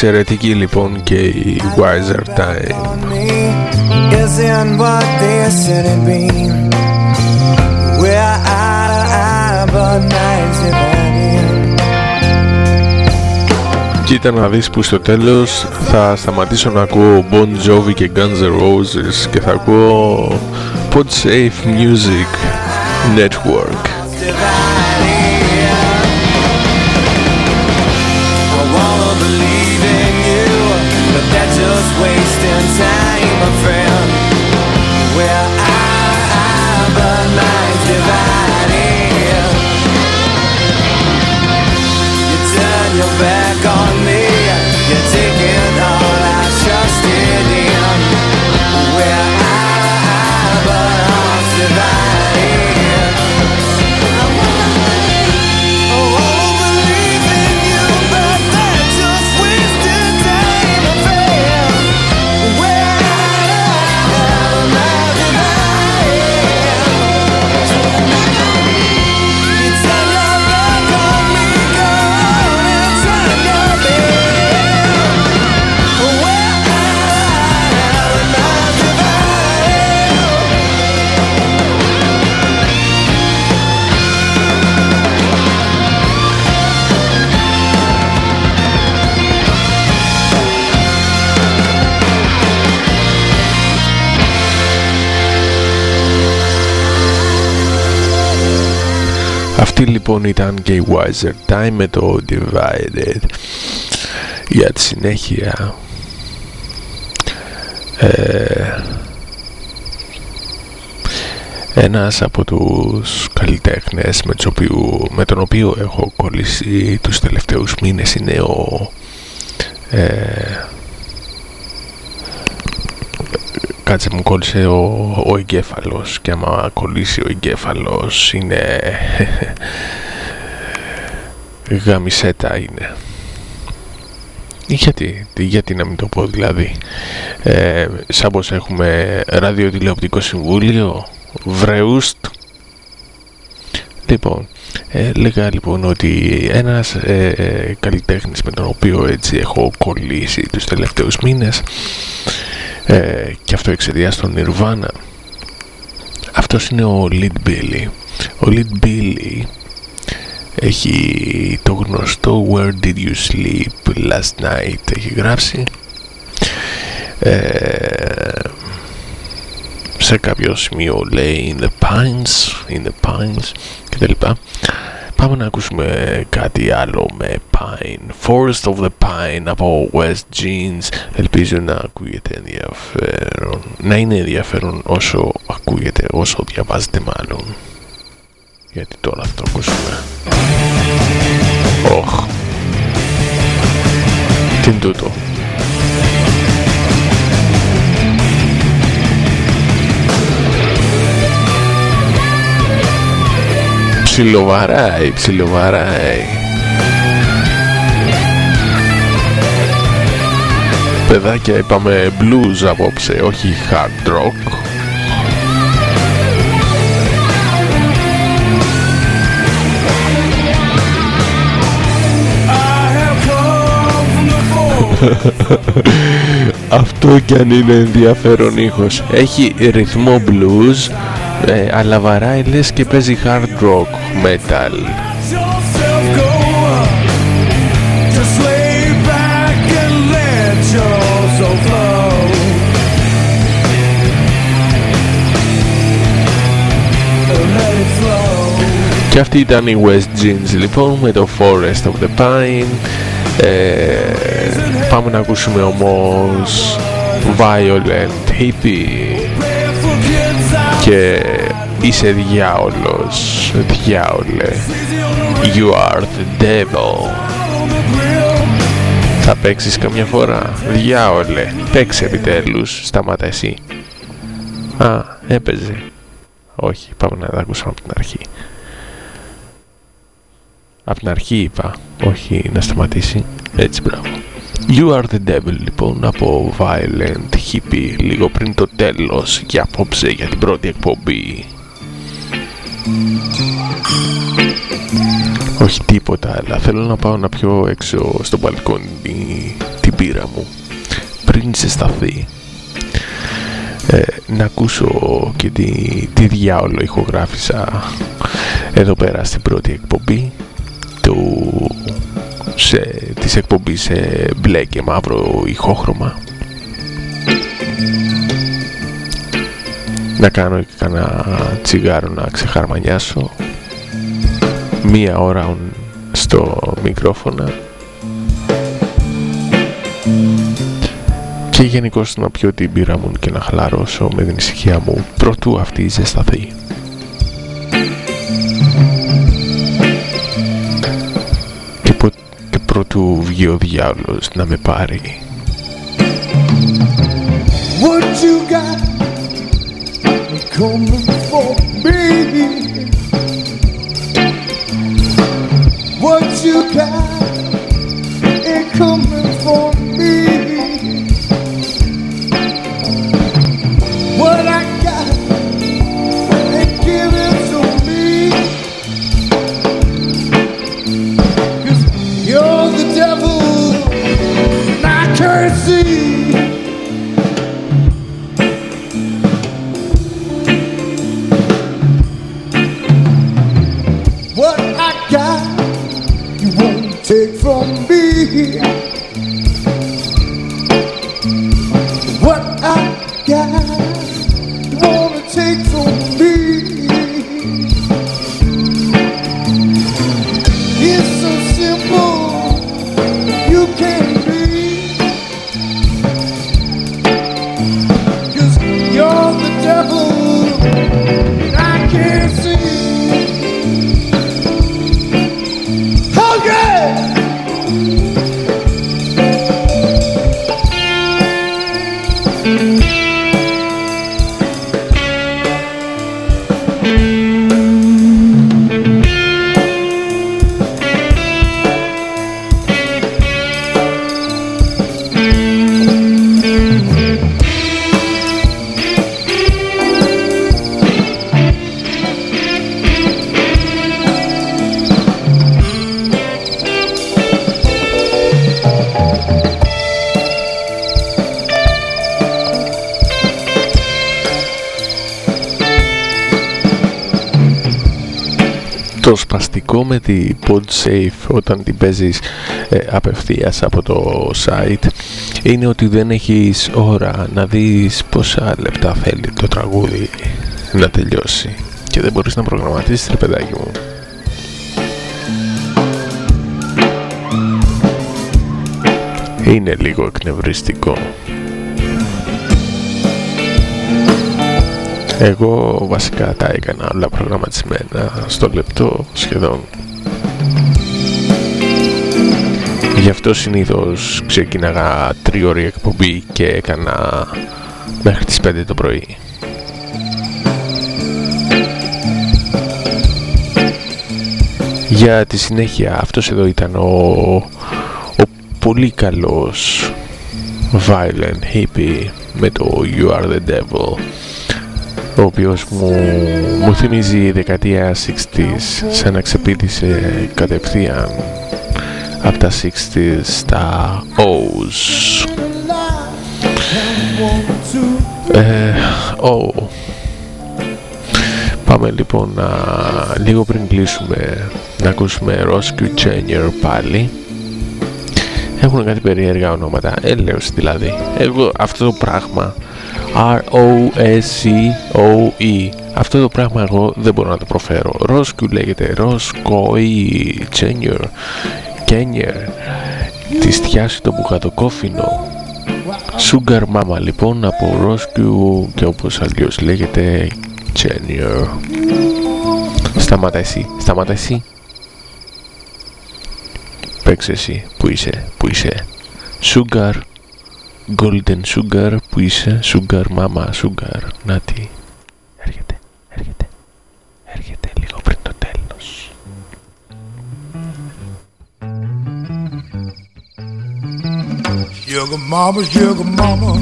εξαιρετική λοιπόν και η Wiser Time. Κοίτα να δεις που στο τέλος θα σταματήσω να ακούω Bon Jovi και Guns N' Roses και θα ακούω Podsafe Music Network. My friend. Λοιπόν ήταν και η Wiser Time με το Divided. Για τη συνέχεια ε, ένας από τους καλλιτέχνες με, τους οποίου- με τον οποίο έχω κολλήσει τους τελευταίους μήνες είναι ο ε, κάτσε μου κόλλησε ο, ο εγκέφαλος και άμα κολλήσει ο εγκέφαλος είναι γαμισέτα είναι. Γιατί, τι- γιατί να μην το πω δηλαδή. Ε, σαν πως έχουμε ραδιοτηλεοπτικό συμβούλιο βρεούστ. Λοιπόν ε, λέγα λοιπόν ότι ένας ε, ε, καλλιτέχνης με τον οποίο έτσι έχω κολλήσει τους τελευταίους μήνες ε, και αυτό εξαιτίας των Nirvana. Αυτός είναι ο Lead Billy. Ο Lead Billy έχει το γνωστό Where did you sleep last night. Έχει γράψει ε, σε κάποιο σημείο λέει in the pines in the pines κτλ πάμε να ακούσουμε κάτι άλλο με Pine. Forest of the Pine από West Jeans. Ελπίζω να ακούγεται ενδιαφέρον. Να είναι ενδιαφέρον όσο ακούγεται όσο διαβάζετε μάλλον. Γιατί τώρα θα το ακούσουμε. Οχ Τι είναι τούτο; Ψιλοβαράει, ψιλοβαράει παιδάκια είπαμε blues απόψε, όχι hard rock. Αυτό κι αν είναι ενδιαφέρον ήχος. Έχει ρυθμό blues, ε, αλλά βαράει λες και παίζει hard rock metal. Και αυτή ήταν η West Jeans λοιπόν με το Forest of the Pine ε, Πάμε να ακούσουμε όμως Violent Hippie Και είσαι διάολος, διάολε. You are the devil. Θα παίξεις καμιά φορά Διάολε. Παίξε επιτέλους Σταμάτα εσύ. Α, έπαιζε. Όχι, πάμε να τα ακούσουμε από την αρχή. Από την αρχή είπα, όχι να σταματήσει. Έτσι, μπράβο. You are the devil λοιπόν από Violent Hippie λίγο πριν το τέλος και απόψε για την πρώτη εκπομπή. Όχι τίποτα, αλλά θέλω να πάω να πιω έξω στο μπαλκόνι την πύρα μου πριν σε σταθεί. Ε, να ακούσω και τη, τη διάολο ηχογράφησα εδώ πέρα στην πρώτη εκπομπή του σε, της εκπομπής σε μπλε και μαύρο ηχόχρωμα. Να κάνω και κανένα τσιγάρο να ξεχαρμανιάσω. Μία ώρα στο μικρόφωνα. Και γενικώ να πιω την πύρα μου και να χαλαρώσω με την ησυχία μου. Πρωτού αυτή ζεσταθεί. Πρωτού βγει ο διάολος να με πάρει. What you got coming for me? What you got coming me. Τη PodSafe όταν την παίζεις ε, απευθείας από το site είναι ότι δεν έχεις ώρα να δεις πόσα λεπτά θέλει το τραγούδι να τελειώσει. Και δεν μπορείς να προγραμματίσεις ρε παιδάκι μου. Είναι λίγο εκνευριστικό. Εγώ βασικά τα έκανα όλα προγραμματισμένα στο λεπτό σχεδόν. Γι' αυτό συνήθως ξεκίναγα τριώρη εκπομπή και έκανα μέχρι τις 5 το πρωί. Για τη συνέχεια αυτός εδώ ήταν ο, ο πολύ καλός Violent Hippie με το You Are The Devil ο οποίος μου, μου θυμίζει η δεκαετία 60s σαν να ξεπίδησε κατευθείαν από τα 60s στα O's. Ε, oh. Πάμε λοιπόν να, λίγο πριν κλείσουμε να ακούσουμε Roscoe Junior πάλι. Έχουν κάτι περίεργα ονόματα. Έλεος δηλαδή. Εγώ αυτό το πράγμα. R-O-S-C-O-E. Αυτό το πράγμα εγώ δεν μπορώ να το προφέρω. Roscoe λέγεται Roscoe Junior Kenyer τη στιάσει το μπουγατοκόφινο Sugar Mama λοιπόν από Roscoe και όπως αλλιώς λέγεται Junior Σταμάτα εσύ, σταμάτα εσύ. Παίξε εσύ, που είσαι, που είσαι. Sugar Golden Sugar, που είσαι. Sugar Mama, Sugar Να τι, Sugar mama, sugar mama,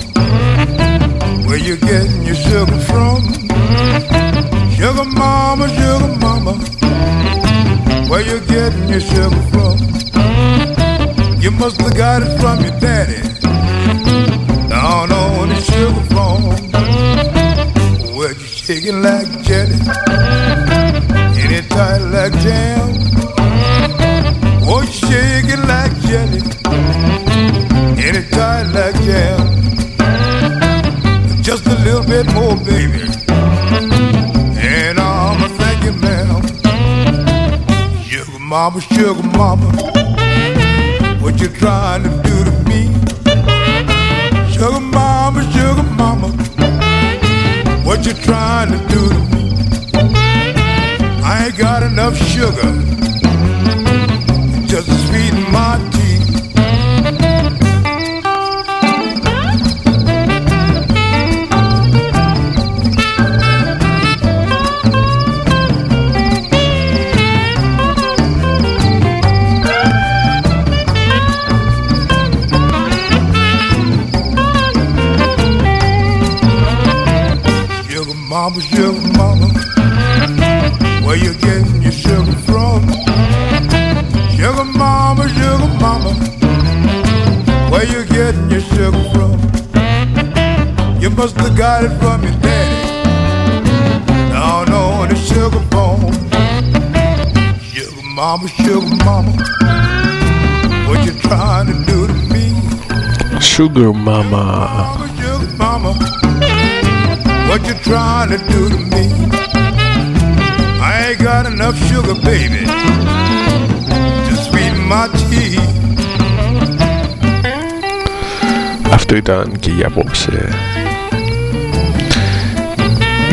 where you getting your sugar from? Sugar mama, sugar mama, where you getting your sugar from? You must have got it from your daddy. Down on the sugar farm, where you shaking like jelly, and it tight like jam. Shaking like jelly and it tight like jam. Just a little bit more, baby. And I'ma thank you, ma'am. Sugar mama, sugar mama, what you trying to do to me? Sugar mama, sugar mama, what you trying to do to me? I ain't got enough sugar Mama, sugar mama. Where you getting your sugar from? Mama, where you getting your sugar from? You must have got it from your daddy. Down on the sugar bone. Sugar mama, sugar mama, what you trying to do to me? Sugar Mama sugar mama, what you trying to do to me? I ain't got enough sugar, baby, to sweeten my tea. Αυτό ήταν και για απόψε.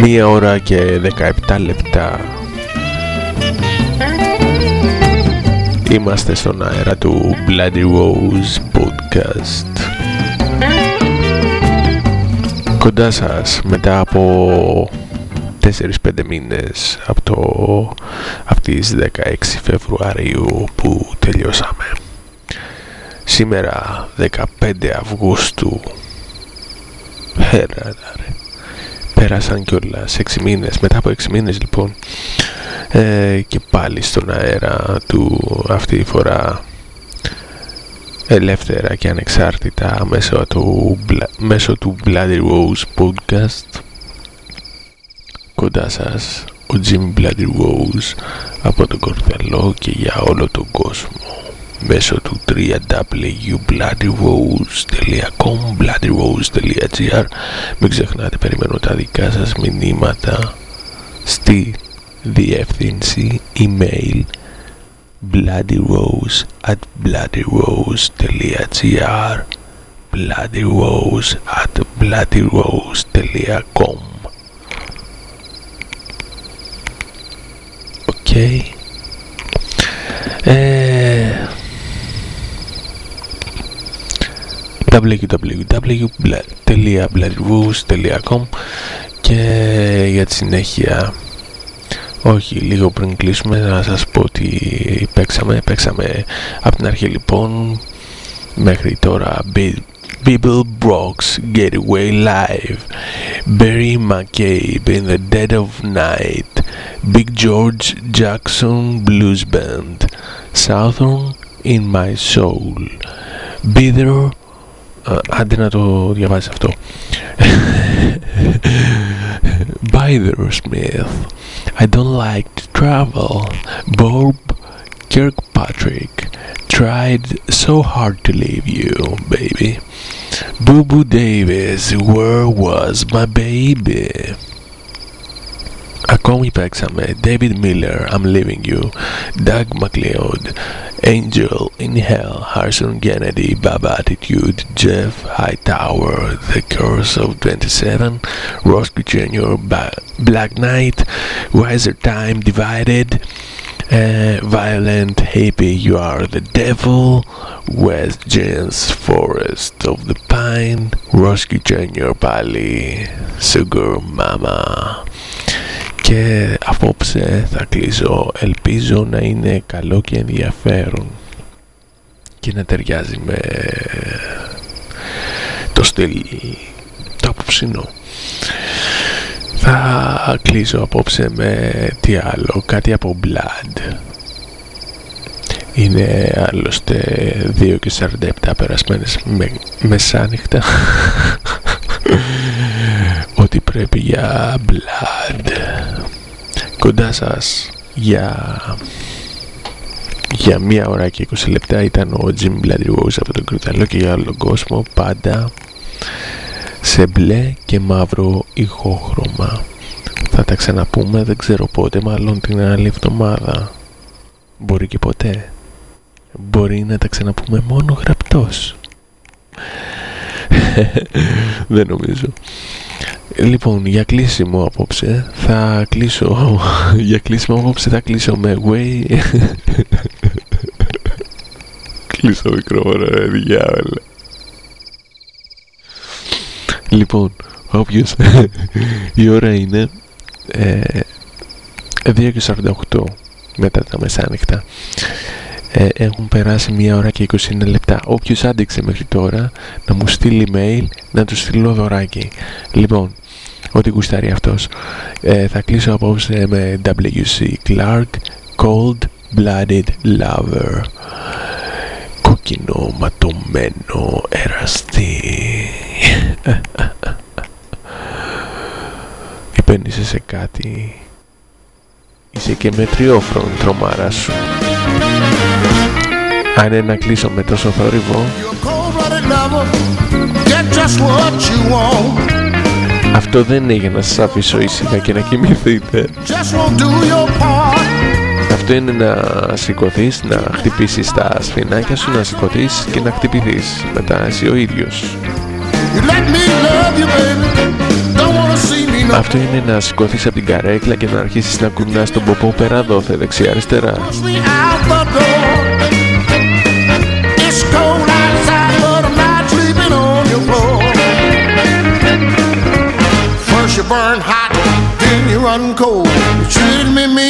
Μία ώρα και 17 λεπτά. Είμαστε στον αέρα του Bloody Rose Podcast. Κοντά σας μετά από 4-5 μήνες από, το, από τις 16 Φεβρουαρίου που τελειώσαμε Σήμερα 15 Αυγούστου. Έλα ρε. Πέρασαν κιόλας 6 μήνες. Μετά από 6 μήνες λοιπόν ε, Και πάλι στον αέρα του Αυτή τη φορά Ελεύθερα και ανεξάρτητα Μέσω του, Bla- μέσω του Bloody Rose Podcast. Κοντά σας Ο Jimmy Bloody Rose Από τον Κορδελό Και για όλο τον κόσμο μέσω του www.bloodyrose.com bloodyrose.gr Μην ξεχνάτε, περιμένω τα δικά σας μηνύματα στη διεύθυνση email bloodyrose at bloodyrose.gr bloodyrose at bloodyrose.com Οκ ε, www.bloodyrose.com και για τη συνέχεια όχι λίγο πριν κλείσουμε να σας πω ότι παίξαμε παίξαμε από την αρχή λοιπόν μέχρι τώρα Be- Bible Brooks Getaway Live, Barry McCabe in the Dead of Night, Big George Jackson Blues Band, Southern in My Soul, Bitter uh, άντε να το διαβάσει αυτό Bider Smith I don't like to travel Bob Kirkpatrick tried so hard to leave you baby Boo Boo Davis where was my baby Ακόμη παίξαμε David Miller I'm Leaving You Doug McLeod Angel in Hell Harrison Kennedy Bab Attitude Jeff Hightower The Curse of 27 Roscoe Jr. Ba- Black Knight Wiser Time Divided uh, Violent Hippie You Are the Devil West James Forest of the Pine Roscoe Jr. πάλι Sugar Mama Και απόψε θα κλείσω. Ελπίζω να είναι καλό και ενδιαφέρον και να ταιριάζει με το στυλ το απόψινό. Θα κλείσω απόψε με τι άλλο. Κάτι από Blood. Είναι άλλωστε 2 και 47 περασμένες με, μεσάνυχτα ότι πρέπει για blood. Κοντά σας για για μία ώρα και 20 λεπτά ήταν ο Jim Bloody Rose από τον Κρυταλό και για όλο τον κόσμο πάντα σε μπλε και μαύρο ηχόχρωμα. Θα τα ξαναπούμε δεν ξέρω πότε μάλλον την άλλη εβδομάδα. Μπορεί και ποτέ. Μπορεί να τα ξαναπούμε μόνο γραπτός δεν νομίζω. Λοιπόν, για κλείσιμο απόψε θα κλείσω Για κλείσιμο απόψε θα κλείσω με Way Κλείσω μικρόφωνο ρε διάβελε Λοιπόν, όποιος Η ώρα είναι ε, 2 και 48 Μετά τα μεσάνυχτα ε, έχουν περάσει μία ώρα και 29 λεπτά. Όποιος άντεξε μέχρι τώρα να μου στείλει mail να του στείλω δωράκι. Λοιπόν, ό,τι γουστάρει αυτός. Ε, θα κλείσω απόψε με WC Clark Cold Blooded Lover. Κόκκινο ματωμένο εραστή. Επένδυσε σε κάτι. Είσαι και μετριόφρον τρομάρα σου. Αν είναι να κλείσω με τόσο θόρυβο. Αυτό δεν είναι για να σας αφήσω ήσυχα και να κοιμηθείτε. Αυτό είναι να σηκωθείς, να χτυπήσεις τα σφινάκια σου Να σηκωθείς και να χτυπηθείς. Μετά εσύ ο ίδιος. Αυτό είναι να σηκωθείς από την καρέκλα και να αρχίσεις να κουνάς τον ποπό πέρα δόθε δεξιά αριστερά burn hot, then you run cold. You treated me mean,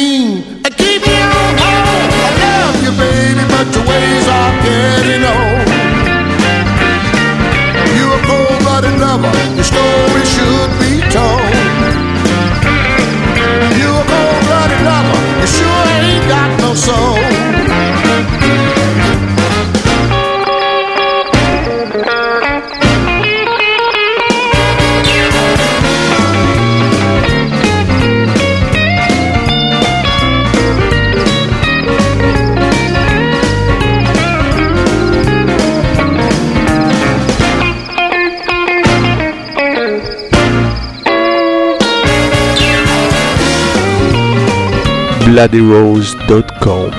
bloodyrose.com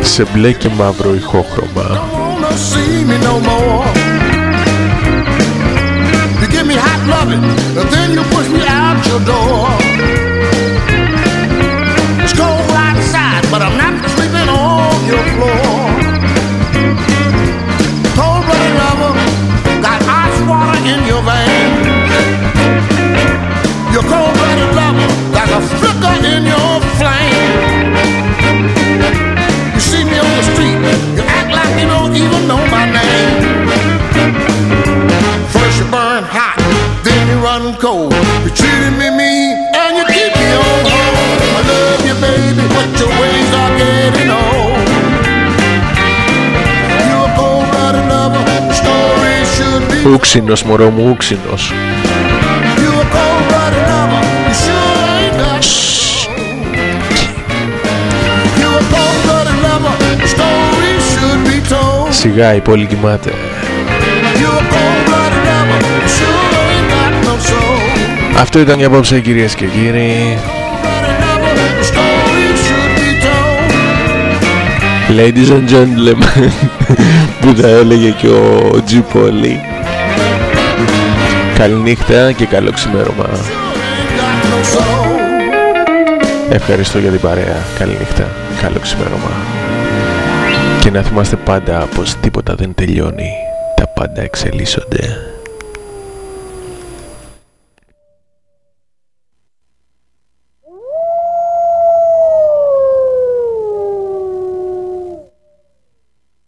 σε μπλε και μαύρο ηχόχρωμα wanna see me no more. You give me hot loving, and then you push me out your door. Ούξινος μωρό μου, ούξινος. Σιγά η πόλη κοιμάται. Αυτό ήταν για απόψε κυρίες και κύριοι. Ladies and gentlemen που θα έλεγε και ο Τζιπολί Καληνύχτα και καλό ξημέρωμα. Ευχαριστώ για την παρέα. Καληνύχτα, καλό ξημέρωμα. Και να θυμάστε πάντα πως τίποτα δεν τελειώνει. Τα πάντα εξελίσσονται